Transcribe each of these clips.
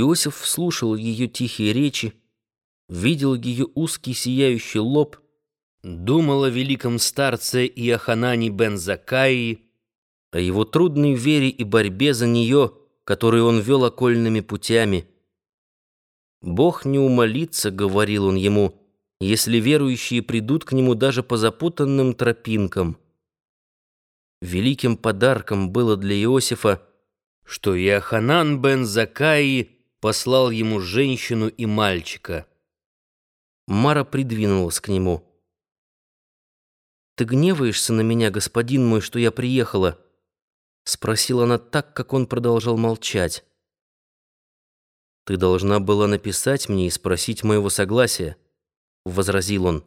Иосиф слушал ее тихие речи, видел ее узкий сияющий лоб, думал о великом старце Иоханане бен Закаии, о его трудной вере и борьбе за нее, которую он вел окольными путями. «Бог не умолится», — говорил он ему, — «если верующие придут к нему даже по запутанным тропинкам». Великим подарком было для Иосифа, что Иоханан бен Закаи послал ему женщину и мальчика. Мара придвинулась к нему. «Ты гневаешься на меня, господин мой, что я приехала?» Спросила она так, как он продолжал молчать. «Ты должна была написать мне и спросить моего согласия», — возразил он.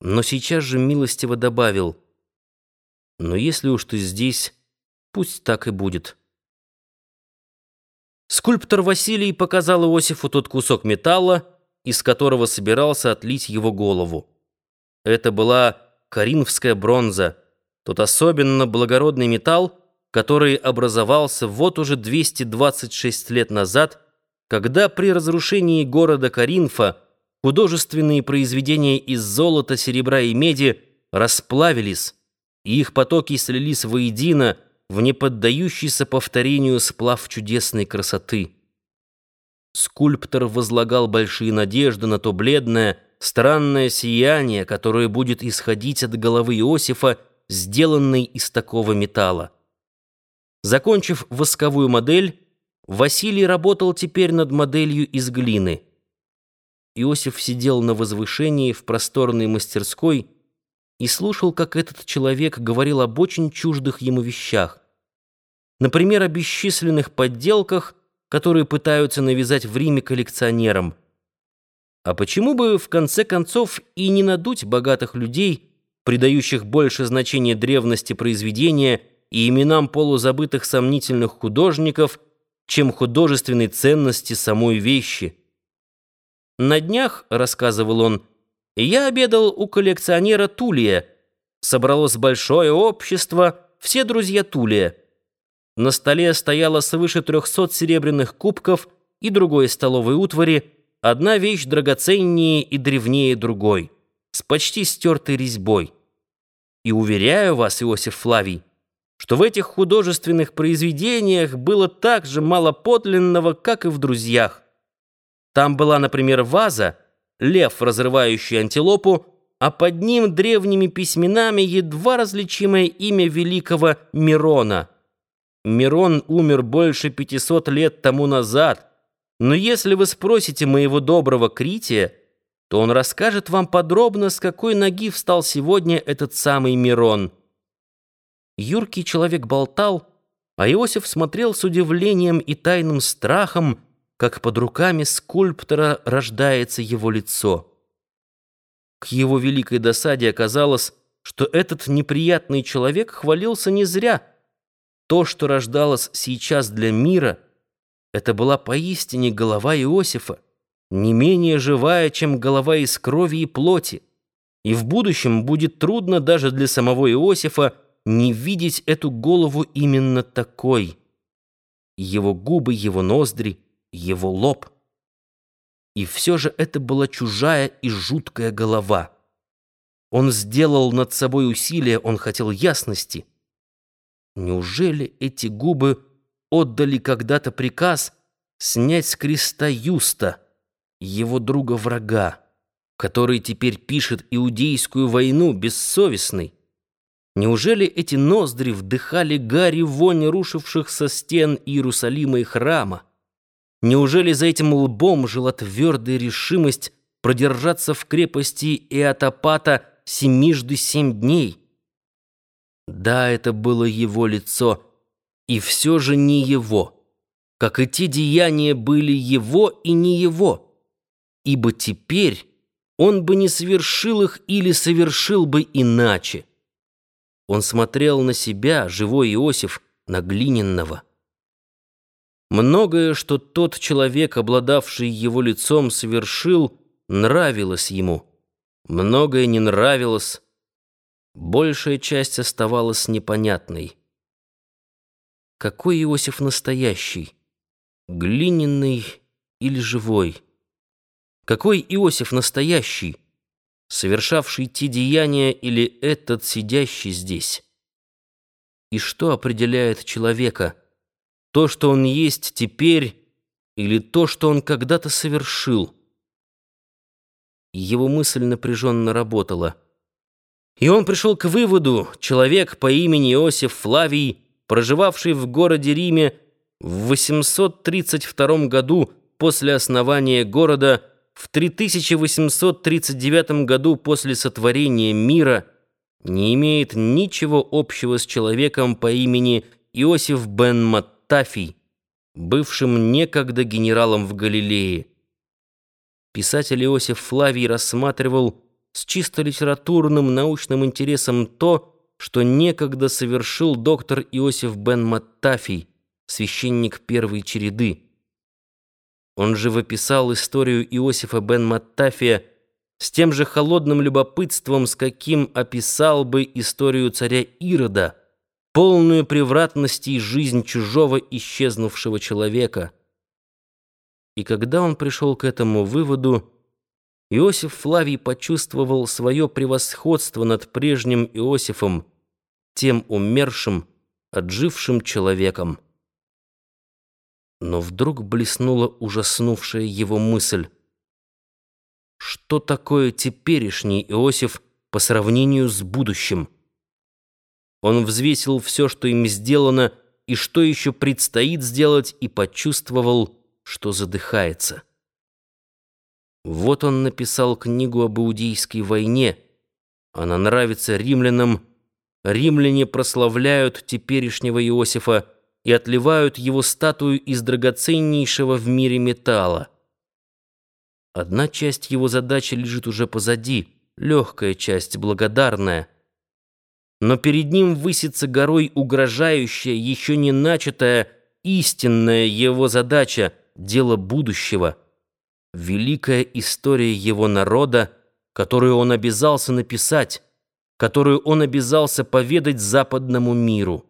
Но сейчас же милостиво добавил. «Но если уж ты здесь, пусть так и будет». Скульптор Василий показал Иосифу тот кусок металла, из которого собирался отлить его голову. Это была коринфская бронза, тот особенно благородный металл, который образовался вот уже 226 лет назад, когда при разрушении города Коринфа художественные произведения из золота, серебра и меди расплавились, и их потоки слились воедино, в неподдающийся повторению сплав чудесной красоты. Скульптор возлагал большие надежды на то бледное, странное сияние, которое будет исходить от головы Иосифа, сделанной из такого металла. Закончив восковую модель, Василий работал теперь над моделью из глины. Иосиф сидел на возвышении в просторной мастерской и слушал, как этот человек говорил об очень чуждых ему вещах. Например, о бесчисленных подделках, которые пытаются навязать в Риме коллекционерам. А почему бы, в конце концов, и не надуть богатых людей, придающих больше значения древности произведения и именам полузабытых сомнительных художников, чем художественной ценности самой вещи? На днях, рассказывал он, я обедал у коллекционера Тулия. Собралось большое общество, все друзья Тулия. На столе стояло свыше трехсот серебряных кубков и другой столовой утвари, одна вещь драгоценнее и древнее другой, с почти стертой резьбой. И уверяю вас, Иосиф Флавий, что в этих художественных произведениях было так же мало подлинного, как и в «Друзьях». Там была, например, ваза, лев, разрывающий антилопу, а под ним древними письменами едва различимое имя великого Мирона — Мирон умер больше 500 лет тому назад, но если вы спросите моего доброго Крития, то он расскажет вам подробно, с какой ноги встал сегодня этот самый Мирон. Юркий человек болтал, а Иосиф смотрел с удивлением и тайным страхом, как под руками скульптора рождается его лицо. К его великой досаде оказалось, что этот неприятный человек хвалился не зря — то, что рождалось сейчас для мира, это была поистине голова Иосифа, не менее живая, чем голова из крови и плоти. И в будущем будет трудно даже для самого Иосифа не видеть эту голову именно такой. Его губы, его ноздри, его лоб. И все же это была чужая и жуткая голова. Он сделал над собой усилие, он хотел ясности — Неужели эти губы отдали когда-то приказ снять с креста Юста, его друга-врага, который теперь пишет иудейскую войну бессовестный? Неужели эти ноздри вдыхали гари вонь рушивших со стен Иерусалима и храма? Неужели за этим лбом жила твердая решимость продержаться в крепости Иотопата семижды семь дней? Да, это было его лицо, и все же не его, как и те деяния были его и не его, ибо теперь он бы не совершил их или совершил бы иначе. Он смотрел на себя, живой Иосиф, на глиняного. Многое, что тот человек, обладавший его лицом, совершил, нравилось ему. Многое не нравилось, Большая часть оставалась непонятной. Какой Иосиф настоящий? глиняный или живой? Какой Иосиф настоящий, совершавший те деяния или этот сидящий здесь? И что определяет человека? То, что он есть теперь, или то, что он когда-то совершил? Его мысль напряженно работала. И он пришел к выводу, человек по имени Иосиф Флавий, проживавший в городе Риме в 832 году после основания города, в 3839 году после сотворения мира, не имеет ничего общего с человеком по имени Иосиф бен Маттафий, бывшим некогда генералом в Галилее. Писатель Иосиф Флавий рассматривал с чисто литературным научным интересом то, что некогда совершил доктор Иосиф бен Маттафий, священник первой череды. Он же выписал историю Иосифа бен Маттафия с тем же холодным любопытством, с каким описал бы историю царя Ирода, полную превратности жизнь чужого исчезнувшего человека. И когда он пришел к этому выводу, Иосиф Флавий почувствовал свое превосходство над прежним Иосифом, тем умершим, отжившим человеком. Но вдруг блеснула ужаснувшая его мысль. Что такое теперешний Иосиф по сравнению с будущим? Он взвесил все, что им сделано, и что еще предстоит сделать, и почувствовал, что задыхается. Вот он написал книгу об Иудейской войне. Она нравится римлянам. Римляне прославляют теперешнего Иосифа и отливают его статую из драгоценнейшего в мире металла. Одна часть его задачи лежит уже позади, легкая часть, благодарная. Но перед ним высится горой угрожающая, еще не начатая, истинная его задача, дело будущего — великая история его народа, которую он обязался написать, которую он обязался поведать западному миру.